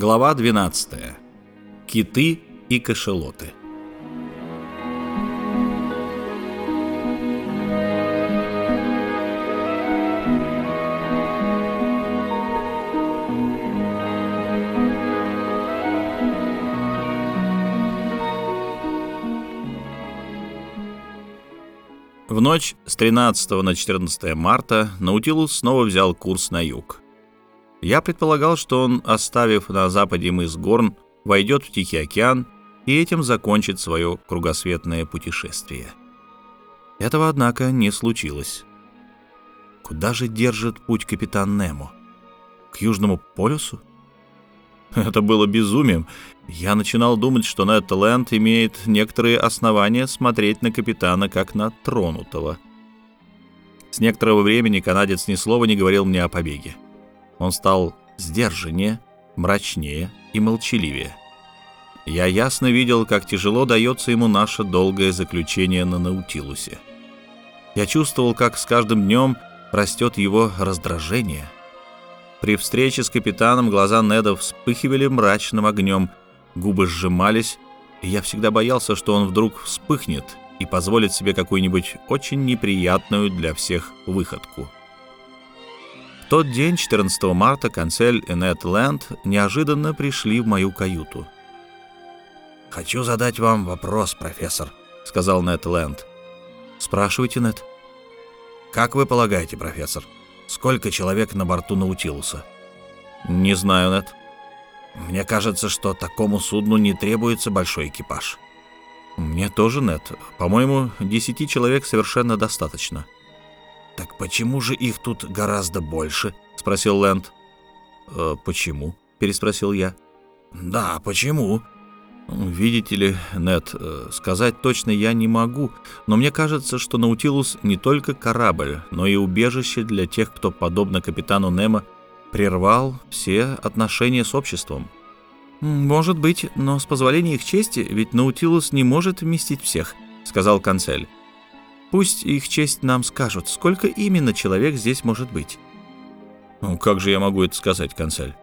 Глава 12. Киты и кашелоты. В ночь с 13 на 14 марта Наутилус снова взял курс на юг. Я предполагал, что он, оставив на западе мыс Горн, войдет в Тихий океан и этим закончит свое кругосветное путешествие. Этого, однако, не случилось. Куда же держит путь капитан Немо? К Южному полюсу? Это было безумием. Я начинал думать, что Нед Ленд имеет некоторые основания смотреть на капитана как на тронутого. С некоторого времени канадец ни слова не говорил мне о побеге. Он стал сдержаннее, мрачнее и молчаливее. Я ясно видел, как тяжело дается ему наше долгое заключение на Наутилусе. Я чувствовал, как с каждым днем растет его раздражение. При встрече с капитаном глаза Неда вспыхивали мрачным огнем, губы сжимались, и я всегда боялся, что он вдруг вспыхнет и позволит себе какую-нибудь очень неприятную для всех выходку тот день, 14 марта, Канцель и Нед Ленд неожиданно пришли в мою каюту. «Хочу задать вам вопрос, профессор», — сказал Нед Ленд. «Спрашивайте, Нед». «Как вы полагаете, профессор, сколько человек на борту Наутилуса?» «Не знаю, Нед». «Мне кажется, что такому судну не требуется большой экипаж». «Мне тоже, Нед. По-моему, десяти человек совершенно достаточно». «Так почему же их тут гораздо больше?» — спросил Лэнд. «Э, «Почему?» — переспросил я. «Да, почему?» «Видите ли, Нед, э, сказать точно я не могу, но мне кажется, что Наутилус не только корабль, но и убежище для тех, кто, подобно капитану Немо, прервал все отношения с обществом». «Может быть, но с позволения их чести, ведь Наутилус не может вместить всех», — сказал канцель. Пусть их честь нам скажут, сколько именно человек здесь может быть. Ну, как же я могу это сказать, канцель?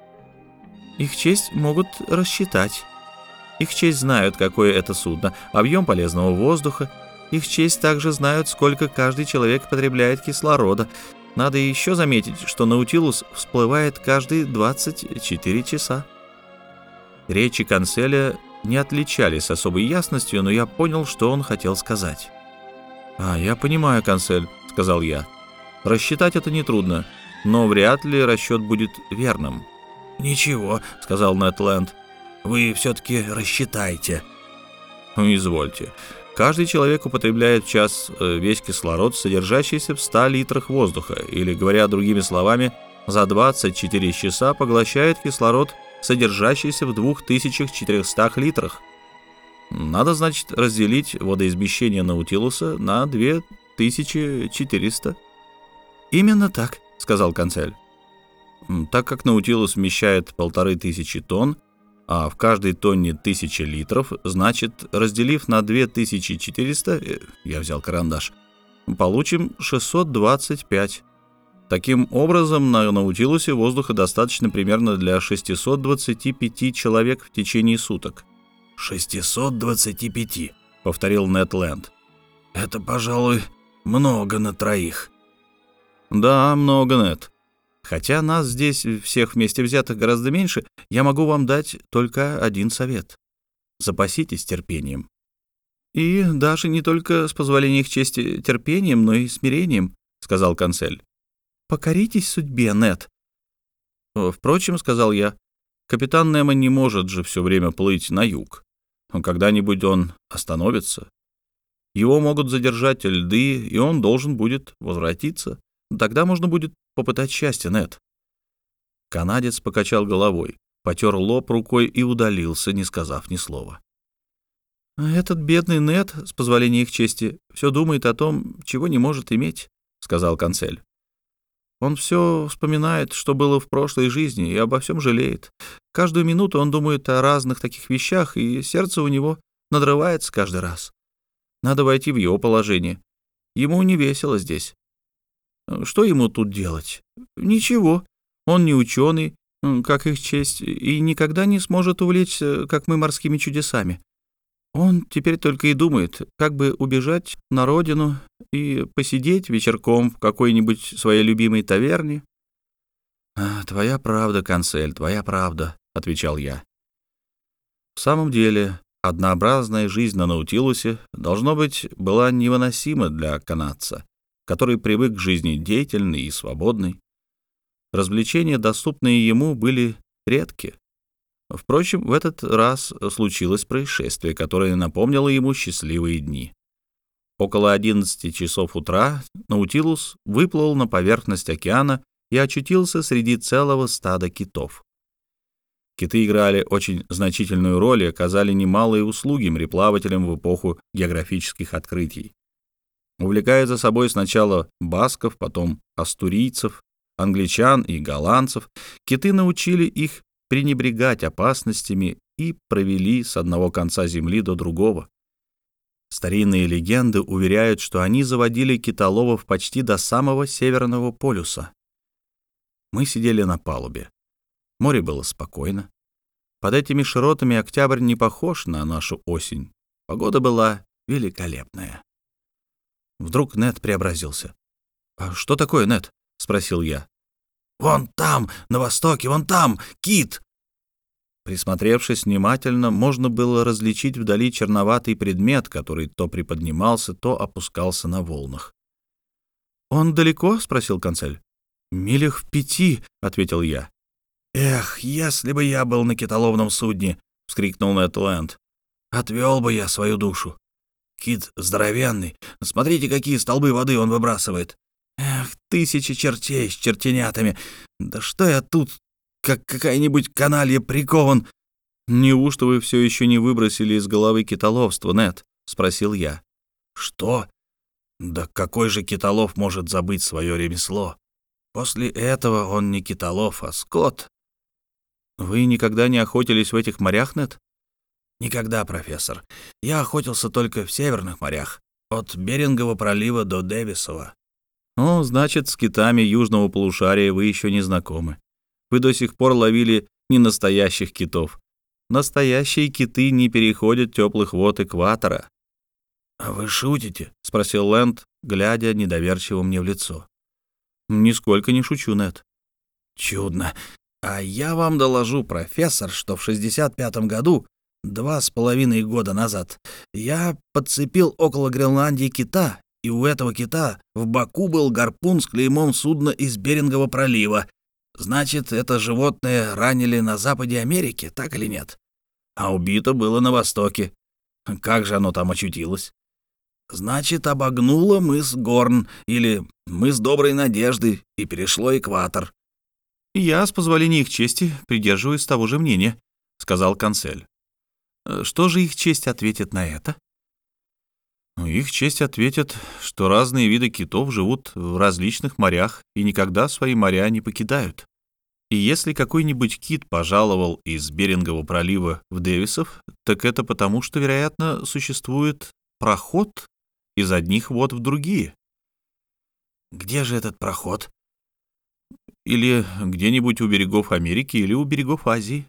Их честь могут рассчитать. Их честь знают, какое это судно, объем полезного воздуха. Их честь также знают, сколько каждый человек потребляет кислорода. Надо еще заметить, что Наутилус всплывает каждые 24 часа. Речи канцеля не отличались особой ясностью, но я понял, что он хотел сказать. «А, я понимаю, канцель», — сказал я. «Рассчитать это нетрудно, но вряд ли расчет будет верным». «Ничего», — сказал Нэтленд. «Вы все-таки рассчитайте». «Ну, извольте. Каждый человек употребляет в час э, весь кислород, содержащийся в 100 литрах воздуха, или, говоря другими словами, за 24 часа поглощает кислород, содержащийся в 2400 литрах. Надо, значит, разделить водоизмещение Наутилуса на 2400. «Именно так», — сказал канцель. Так как Наутилус вмещает полторы тысячи тонн, а в каждой тонне тысяча литров, значит, разделив на 2400, э, я взял карандаш, получим 625. Таким образом, на Наутилусе воздуха достаточно примерно для 625 человек в течение суток. 625, повторил Нетленд. Это, пожалуй, много на троих. Да, много, Нет. Хотя нас здесь всех вместе взятых гораздо меньше, я могу вам дать только один совет. Запаситесь терпением. И даже не только с позволения их чести терпением, но и смирением, сказал канцель. Покоритесь судьбе, Нет. Впрочем, сказал я, капитан Немо не может же все время плыть на юг. Когда-нибудь он остановится. Его могут задержать льды, и он должен будет возвратиться. Тогда можно будет попытать счастье, Нет. Канадец покачал головой, потер лоб рукой и удалился, не сказав ни слова. «Этот бедный Нет, с позволения их чести, все думает о том, чего не может иметь», — сказал канцель. Он все вспоминает, что было в прошлой жизни, и обо всем жалеет. Каждую минуту он думает о разных таких вещах, и сердце у него надрывается каждый раз. Надо войти в его положение. Ему не весело здесь. Что ему тут делать? Ничего. Он не ученый, как их честь, и никогда не сможет увлечься, как мы, морскими чудесами. Он теперь только и думает, как бы убежать на родину и посидеть вечерком в какой-нибудь своей любимой таверне. «А, «Твоя правда, канцель, твоя правда», — отвечал я. В самом деле, однообразная жизнь на Наутилусе, должно быть, была невыносима для канадца, который привык к жизни деятельной и свободной. Развлечения, доступные ему, были редки. Впрочем, в этот раз случилось происшествие, которое напомнило ему счастливые дни. Около 11 часов утра Наутилус выплыл на поверхность океана и очутился среди целого стада китов. Киты играли очень значительную роль и оказали немалые услуги мореплавателям в эпоху географических открытий. Увлекая за собой сначала басков, потом астурийцев, англичан и голландцев, киты научили их пренебрегать опасностями и провели с одного конца земли до другого. Старинные легенды уверяют, что они заводили китоловов почти до самого Северного полюса. Мы сидели на палубе. Море было спокойно. Под этими широтами октябрь не похож на нашу осень. Погода была великолепная. Вдруг Нед преобразился. «А что такое, Нед?» — спросил я. «Вон там, на востоке, вон там, кит!» Присмотревшись внимательно, можно было различить вдали черноватый предмет, который то приподнимался, то опускался на волнах. «Он далеко?» — спросил консель. «Милях в пяти», — ответил я. «Эх, если бы я был на китоловном судне!» — вскрикнул Нед Ленд. «Отвел бы я свою душу. Кит здоровенный. Смотрите, какие столбы воды он выбрасывает. Эх, тысячи чертей с чертенятами. Да что я тут, как какая-нибудь каналья прикован. «Неужто вы все еще не выбросили из головы китоловство, Нет? спросил я. «Что? Да какой же китолов может забыть свое ремесло? После этого он не китолов, а скот». «Вы никогда не охотились в этих морях, Нет? «Никогда, профессор. Я охотился только в северных морях, от Берингового пролива до Дэвисова. «Ну, значит, с китами южного полушария вы еще не знакомы. Вы до сих пор ловили не настоящих китов. Настоящие киты не переходят теплых вод экватора». «А вы шутите?» — спросил Лэнд, глядя недоверчиво мне в лицо. «Нисколько не шучу, Нед». «Чудно. А я вам доложу, профессор, что в 65-м году, два с половиной года назад, я подцепил около Гренландии кита и у этого кита в боку был гарпун с клеймом судна из Берингового пролива. Значит, это животное ранили на западе Америки, так или нет? А убито было на востоке. Как же оно там очутилось? Значит, обогнуло мыс Горн или мыс Доброй Надежды и перешло экватор. «Я, с позволения их чести, придерживаюсь того же мнения», — сказал канцель. «Что же их честь ответит на это?» Их честь ответит, что разные виды китов живут в различных морях и никогда свои моря не покидают. И если какой-нибудь кит пожаловал из Берингового пролива в Дэвисов, так это потому, что, вероятно, существует проход из одних вод в другие. Где же этот проход? Или где-нибудь у берегов Америки или у берегов Азии.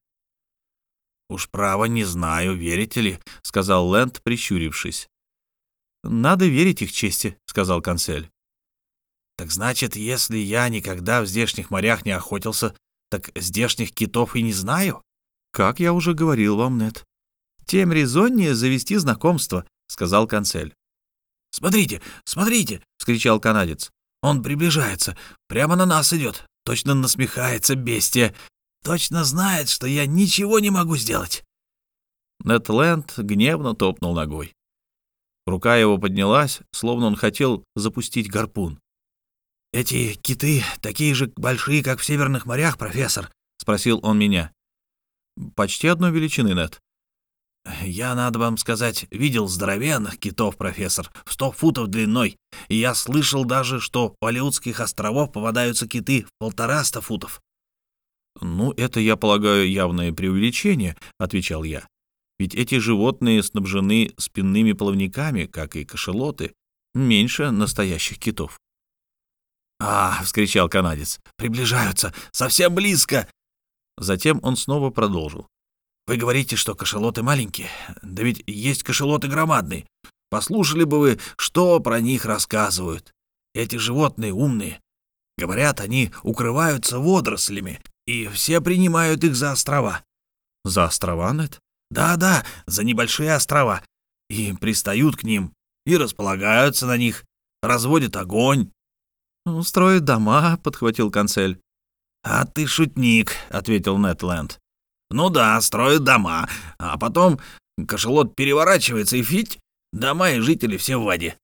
«Уж право не знаю, верите ли», — сказал Лэнд, прищурившись. «Надо верить их чести», — сказал консель. «Так значит, если я никогда в здешних морях не охотился, так здешних китов и не знаю?» «Как я уже говорил вам, Нет. «Тем резоннее завести знакомство», — сказал консель. «Смотрите, смотрите!» — вскричал канадец. «Он приближается, прямо на нас идет, точно насмехается бестия, точно знает, что я ничего не могу сделать». Нетленд гневно топнул ногой. Рука его поднялась, словно он хотел запустить гарпун. «Эти киты такие же большие, как в северных морях, профессор?» — спросил он меня. «Почти одной величины, Нет. «Я, надо вам сказать, видел здоровенных китов, профессор, в сто футов длиной, и я слышал даже, что у Алиутских островов попадаются киты в полтораста футов». «Ну, это, я полагаю, явное преувеличение», — отвечал я. Ведь эти животные снабжены спинными плавниками, как и кашелоты, меньше настоящих китов. «А!» — вскричал канадец. «Приближаются! Совсем близко!» Затем он снова продолжил. «Вы говорите, что кашалоты маленькие, да ведь есть кашалоты громадные. Послушали бы вы, что про них рассказывают. Эти животные умные. Говорят, они укрываются водорослями, и все принимают их за острова». «За острова, Нет?» «Да-да, за небольшие острова. И пристают к ним, и располагаются на них, разводят огонь». «Ну, «Строят дома», — подхватил канцель. «А ты шутник», — ответил Нетленд. «Ну да, строят дома, а потом кошелот переворачивается, и фить, дома и жители все в воде».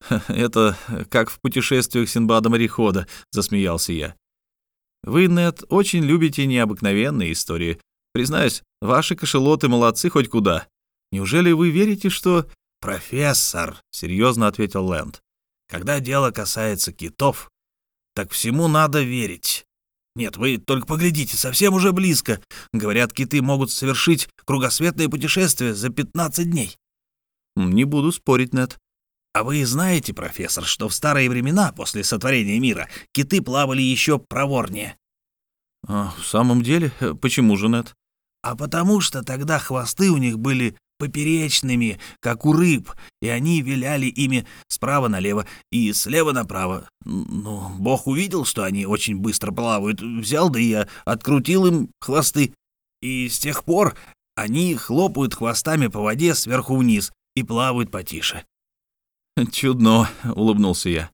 «Это как в путешествиях Синбада-морехода», — засмеялся я. «Вы, Нет, очень любите необыкновенные истории. Признаюсь, ваши кошелоты молодцы хоть куда. Неужели вы верите, что...» «Профессор», — серьезно ответил Лэнд, — «когда дело касается китов, так всему надо верить. Нет, вы только поглядите, совсем уже близко. Говорят, киты могут совершить кругосветное путешествие за 15 дней. Не буду спорить, Нет. А вы знаете, профессор, что в старые времена, после сотворения мира, киты плавали еще проворнее? А, в самом деле? Почему же, Нет? А потому что тогда хвосты у них были поперечными, как у рыб, и они виляли ими справа налево и слева направо. Ну, Бог увидел, что они очень быстро плавают, взял да и открутил им хвосты. И с тех пор они хлопают хвостами по воде сверху вниз и плавают потише. «Чудно», — улыбнулся я.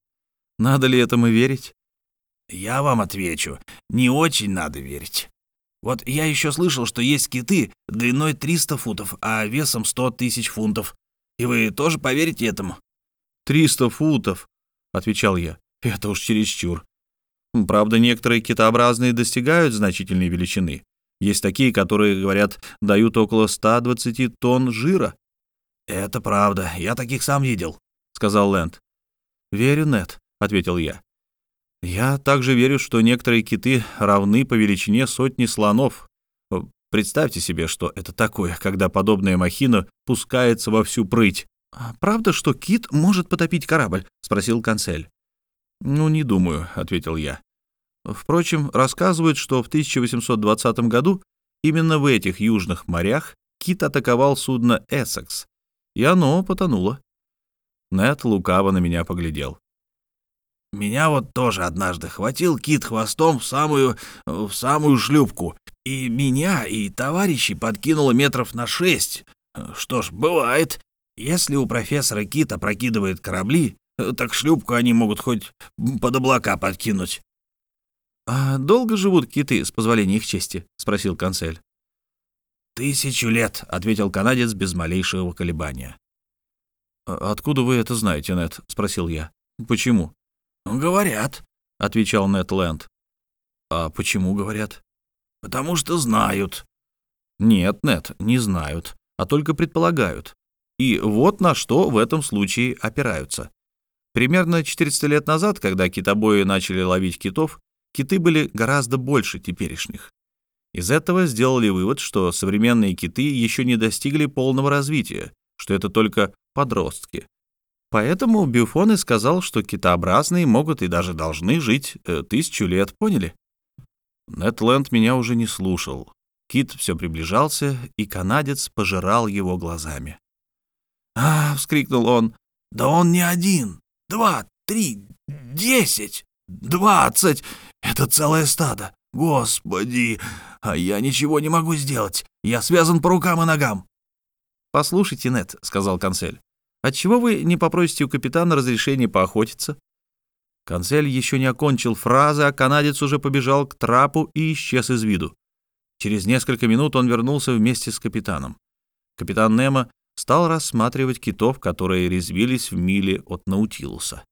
«Надо ли этому верить?» «Я вам отвечу, не очень надо верить. Вот я еще слышал, что есть киты длиной 300 футов, а весом 100 тысяч фунтов. И вы тоже поверите этому?» «300 футов», — отвечал я. «Это уж чересчур. Правда, некоторые китообразные достигают значительной величины. Есть такие, которые, говорят, дают около 120 тонн жира». «Это правда. Я таких сам видел», — сказал Лэнд. «Верю, Нет», — ответил я. Я также верю, что некоторые киты равны по величине сотни слонов. Представьте себе, что это такое, когда подобная махина пускается во всю прыть. «А правда, что кит может потопить корабль?» — спросил канцель. «Ну, не думаю», — ответил я. Впрочем, рассказывают, что в 1820 году именно в этих южных морях кит атаковал судно «Эссекс», и оно потонуло. Нед лукаво на меня поглядел. Меня вот тоже однажды хватил кит хвостом в самую, в самую шлюпку, и меня и товарищей подкинуло метров на шесть. Что ж, бывает. Если у профессора Кит опрокидывает корабли, так шлюпку они могут хоть под облака подкинуть. «А долго живут киты, с позволения их чести?» — спросил канцель. «Тысячу лет», — ответил канадец без малейшего колебания. «А «Откуда вы это знаете, Нед?» — спросил я. «Почему?» «Говорят», — отвечал Нед Ленд. «А почему говорят?» «Потому что знают». «Нет, Нед, не знают, а только предполагают. И вот на что в этом случае опираются. Примерно 400 лет назад, когда китобои начали ловить китов, киты были гораздо больше теперешних. Из этого сделали вывод, что современные киты еще не достигли полного развития, что это только подростки, Поэтому Бюфон и сказал, что китообразные могут и даже должны жить э, тысячу лет, поняли? Нетленд меня уже не слушал. Кит все приближался, и канадец пожирал его глазами. «А!» — вскрикнул он. «Да он не один! Два, три, десять, двадцать! Это целое стадо! Господи! А я ничего не могу сделать! Я связан по рукам и ногам!» «Послушайте, Нет, сказал канцель. Отчего вы не попросите у капитана разрешения поохотиться?» Канцель еще не окончил фразы, а канадец уже побежал к трапу и исчез из виду. Через несколько минут он вернулся вместе с капитаном. Капитан Немо стал рассматривать китов, которые резвились в миле от Наутилуса.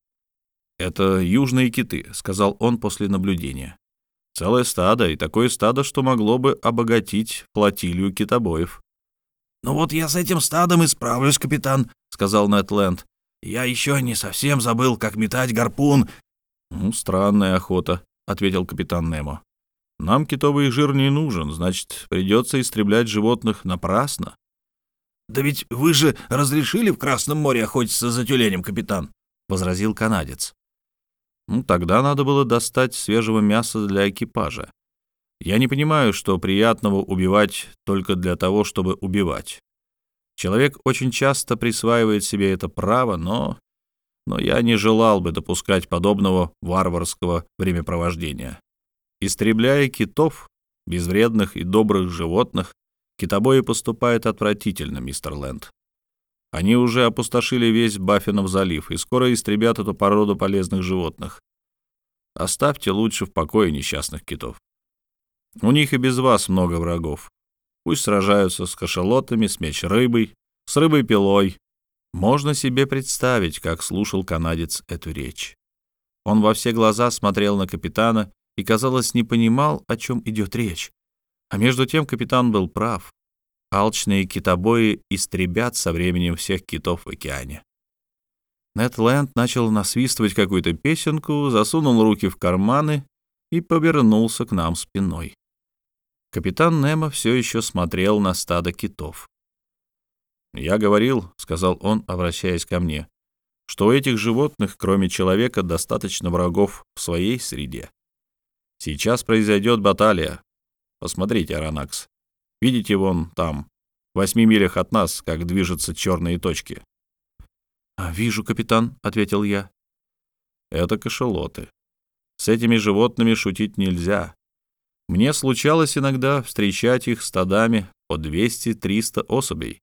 «Это южные киты», — сказал он после наблюдения. «Целое стадо, и такое стадо, что могло бы обогатить флотилию китобоев». «Ну вот я с этим стадом и справлюсь, капитан», — сказал Нэтленд. «Я еще не совсем забыл, как метать гарпун». «Ну, странная охота», — ответил капитан Немо. «Нам китовый жир не нужен, значит, придется истреблять животных напрасно». «Да ведь вы же разрешили в Красном море охотиться за тюленем, капитан», — возразил канадец. «Ну, тогда надо было достать свежего мяса для экипажа. Я не понимаю, что приятного убивать только для того, чтобы убивать. Человек очень часто присваивает себе это право, но... Но я не желал бы допускать подобного варварского времяпровождения. Истребляя китов, безвредных и добрых животных, китобои поступают отвратительно, мистер Лэнд. Они уже опустошили весь Баффинов залив и скоро истребят эту породу полезных животных. Оставьте лучше в покое несчастных китов. У них и без вас много врагов. Пусть сражаются с кашалотами, с меч-рыбой, с рыбой-пилой. Можно себе представить, как слушал канадец эту речь. Он во все глаза смотрел на капитана и, казалось, не понимал, о чем идет речь. А между тем капитан был прав. Алчные китобои истребят со временем всех китов в океане. Нед Ленд начал насвистывать какую-то песенку, засунул руки в карманы и повернулся к нам спиной. Капитан Немо все еще смотрел на стадо китов. «Я говорил», — сказал он, обращаясь ко мне, «что у этих животных, кроме человека, достаточно врагов в своей среде. Сейчас произойдет баталия. Посмотрите, Аронакс. Видите вон там, в восьми милях от нас, как движутся черные точки?» «А, «Вижу, капитан», — ответил я. «Это кашелоты. С этими животными шутить нельзя. Мне случалось иногда встречать их стадами по 200-300 особей.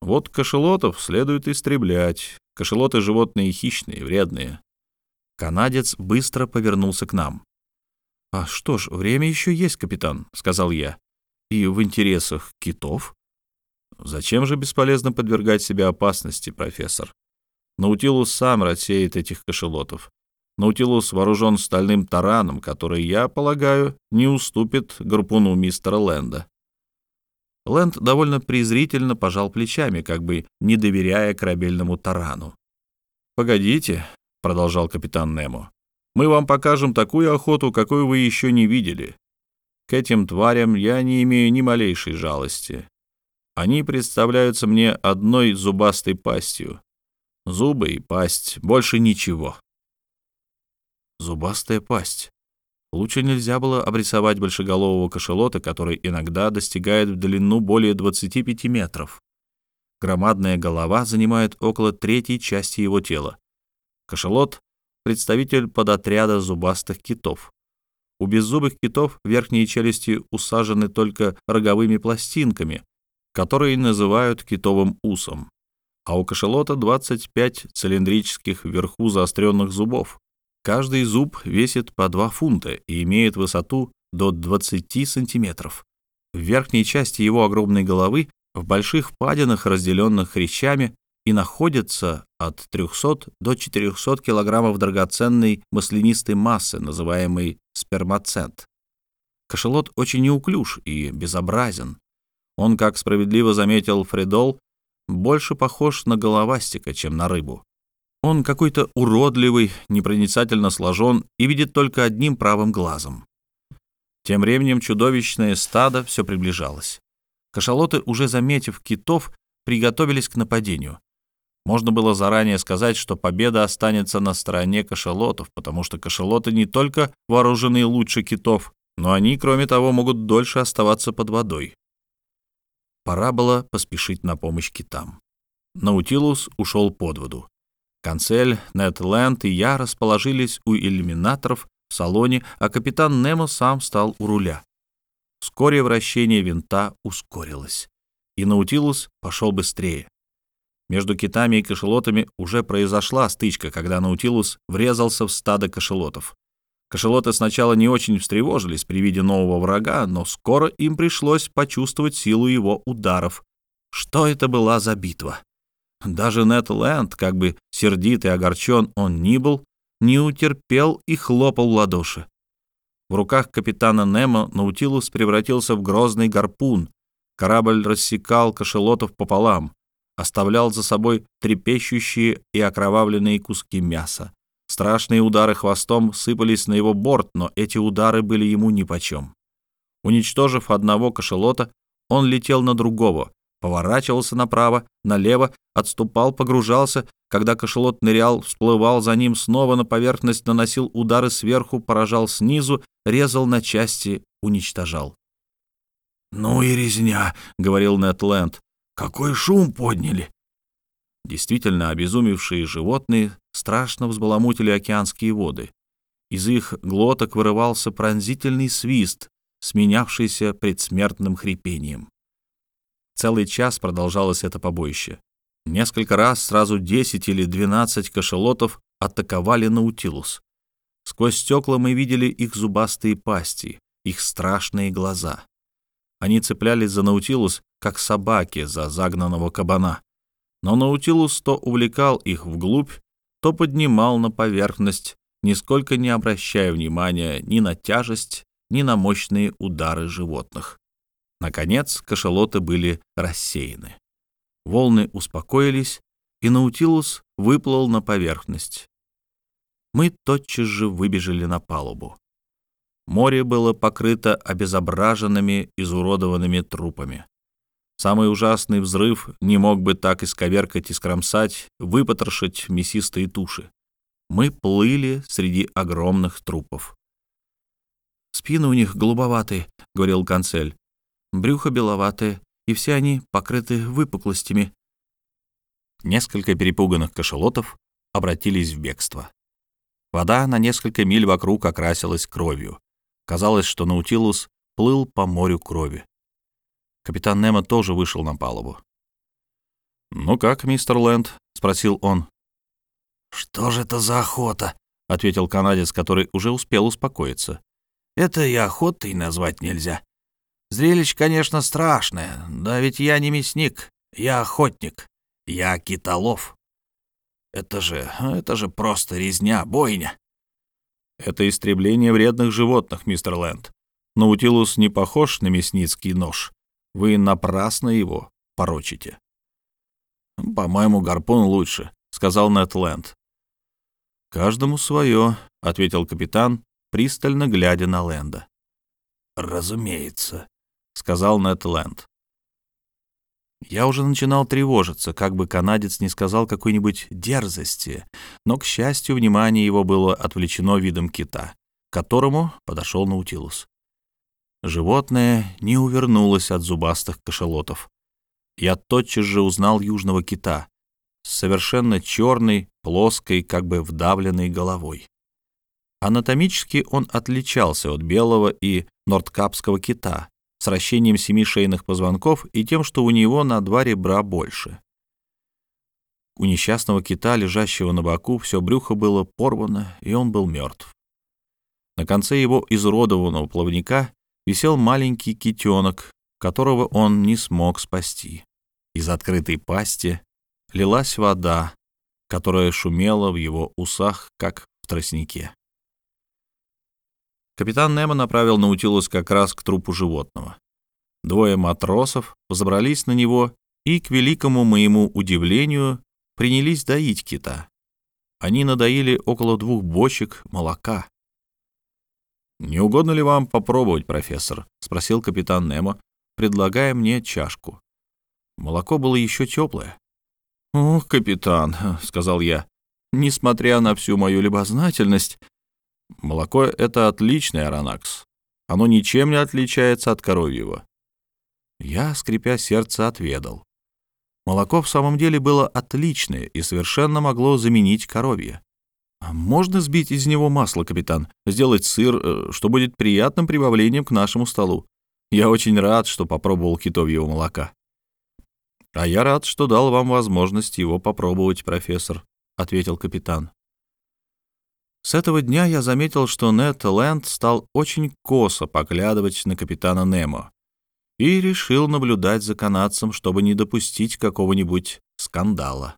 Вот кошелотов следует истреблять. Кошелоты — животные хищные, вредные. Канадец быстро повернулся к нам. «А что ж, время еще есть, капитан», — сказал я. «И в интересах китов?» «Зачем же бесполезно подвергать себя опасности, профессор? Наутилус сам рассеет этих кошелотов. Наутилус вооружен стальным тараном, который, я полагаю, не уступит гарпуну мистера Лэнда. Лэнд довольно презрительно пожал плечами, как бы не доверяя корабельному тарану. «Погодите», — продолжал капитан Немо, — «мы вам покажем такую охоту, какую вы еще не видели. К этим тварям я не имею ни малейшей жалости. Они представляются мне одной зубастой пастью. Зубы и пасть, больше ничего. Зубастая пасть. Лучше нельзя было обрисовать большеголового кошелота, который иногда достигает в длину более 25 метров. Громадная голова занимает около третьей части его тела. Кошелот — представитель подотряда зубастых китов. У беззубых китов верхние челюсти усажены только роговыми пластинками, которые называют китовым усом, а у кошелота 25 цилиндрических вверху заостренных зубов. Каждый зуб весит по 2 фунта и имеет высоту до 20 сантиметров. В верхней части его огромной головы, в больших падинах, разделенных хрящами, и находится от 300 до 400 килограммов драгоценной маслянистой массы, называемой спермацент. Кошелот очень неуклюж и безобразен. Он, как справедливо заметил Фредол, больше похож на головастика, чем на рыбу. Он какой-то уродливый, непроницательно сложен и видит только одним правым глазом. Тем временем чудовищное стадо все приближалось. Кашалоты, уже заметив китов, приготовились к нападению. Можно было заранее сказать, что победа останется на стороне кашалотов, потому что кашалоты не только вооружены лучше китов, но они, кроме того, могут дольше оставаться под водой. Пора было поспешить на помощь китам. Наутилус ушел под воду. Канцель, Нед Ленд и я расположились у иллюминаторов в салоне, а капитан Немо сам стал у руля. Вскоре вращение винта ускорилось, и Наутилус пошел быстрее. Между китами и кошелотами уже произошла стычка, когда Наутилус врезался в стадо кошелотов. Кошелоты сначала не очень встревожились при виде нового врага, но скоро им пришлось почувствовать силу его ударов. Что это была за битва? Даже Нед Лэнд, как бы сердит и огорчен он ни был, не утерпел и хлопал в ладоши. В руках капитана Немо Наутилус превратился в грозный гарпун. Корабль рассекал кошелотов пополам, оставлял за собой трепещущие и окровавленные куски мяса. Страшные удары хвостом сыпались на его борт, но эти удары были ему нипочем. Уничтожив одного кошелота, он летел на другого, поворачивался направо, налево, отступал, погружался. Когда кошелот нырял, всплывал за ним снова на поверхность, наносил удары сверху, поражал снизу, резал на части, уничтожал. «Ну и резня», — говорил Нетленд. «Какой шум подняли!» Действительно, обезумевшие животные страшно взбаламутили океанские воды. Из их глоток вырывался пронзительный свист, сменявшийся предсмертным хрипением. Целый час продолжалось это побоище. Несколько раз сразу 10 или 12 кашалотов атаковали Наутилус. Сквозь стекла мы видели их зубастые пасти, их страшные глаза. Они цеплялись за Наутилус, как собаки за загнанного кабана. Но Наутилус то увлекал их вглубь, то поднимал на поверхность, нисколько не обращая внимания ни на тяжесть, ни на мощные удары животных. Наконец, кашалоты были рассеяны. Волны успокоились, и Наутилус выплыл на поверхность. Мы тотчас же выбежали на палубу. Море было покрыто обезображенными, изуродованными трупами. Самый ужасный взрыв не мог бы так исковеркать и скромсать, выпотрошить мясистые туши. Мы плыли среди огромных трупов. «Спины у них голубоватые», — говорил канцель. «Брюхо беловатое, и все они покрыты выпуклостями». Несколько перепуганных кашалотов обратились в бегство. Вода на несколько миль вокруг окрасилась кровью. Казалось, что Наутилус плыл по морю крови. Капитан Немо тоже вышел на палубу. «Ну как, мистер Лэнд?» — спросил он. «Что же это за охота?» — ответил канадец, который уже успел успокоиться. «Это и охотой назвать нельзя. Зрелище, конечно, страшное, да ведь я не мясник, я охотник, я китолов. Это же, это же просто резня, бойня». «Это истребление вредных животных, мистер Лэнд. Наутилус не похож на мясницкий нож. Вы напрасно его порочите». «По-моему, гарпун лучше», — сказал Нед Ленд. «Каждому свое», — ответил капитан, пристально глядя на Ленда. «Разумеется», — сказал Нед Ленд. Я уже начинал тревожиться, как бы канадец не сказал какой-нибудь дерзости, но, к счастью, внимание его было отвлечено видом кита, к которому подошел Наутилус. Животное не увернулось от зубастых кашалотов. Я тотчас же узнал южного кита с совершенно черной, плоской, как бы вдавленной головой. Анатомически он отличался от белого и нордкапского кита с вращением семи шейных позвонков и тем, что у него на два ребра больше. У несчастного кита, лежащего на боку, все брюхо было порвано, и он был мертв. На конце его изуродованного плавника висел маленький китенок, которого он не смог спасти. Из открытой пасти лилась вода, которая шумела в его усах, как в тростнике. Капитан Немо направил Наутилус как раз к трупу животного. Двое матросов взобрались на него и, к великому моему удивлению, принялись доить кита. Они надоили около двух бочек молока. «Не угодно ли вам попробовать, профессор?» — спросил капитан Немо, предлагая мне чашку. Молоко было еще теплое. «Ох, капитан», — сказал я, — «несмотря на всю мою любознательность, молоко — это отличный аронакс. Оно ничем не отличается от коровьего». Я, скрипя сердце, отведал. Молоко в самом деле было отличное и совершенно могло заменить коровье. А можно сбить из него масло, капитан, сделать сыр, э, что будет приятным прибавлением к нашему столу. Я очень рад, что попробовал китовьего молока. А я рад, что дал вам возможность его попробовать, профессор, ответил капитан. С этого дня я заметил, что Нед Лэнд стал очень косо поглядывать на капитана Немо и решил наблюдать за канадцем, чтобы не допустить какого-нибудь скандала.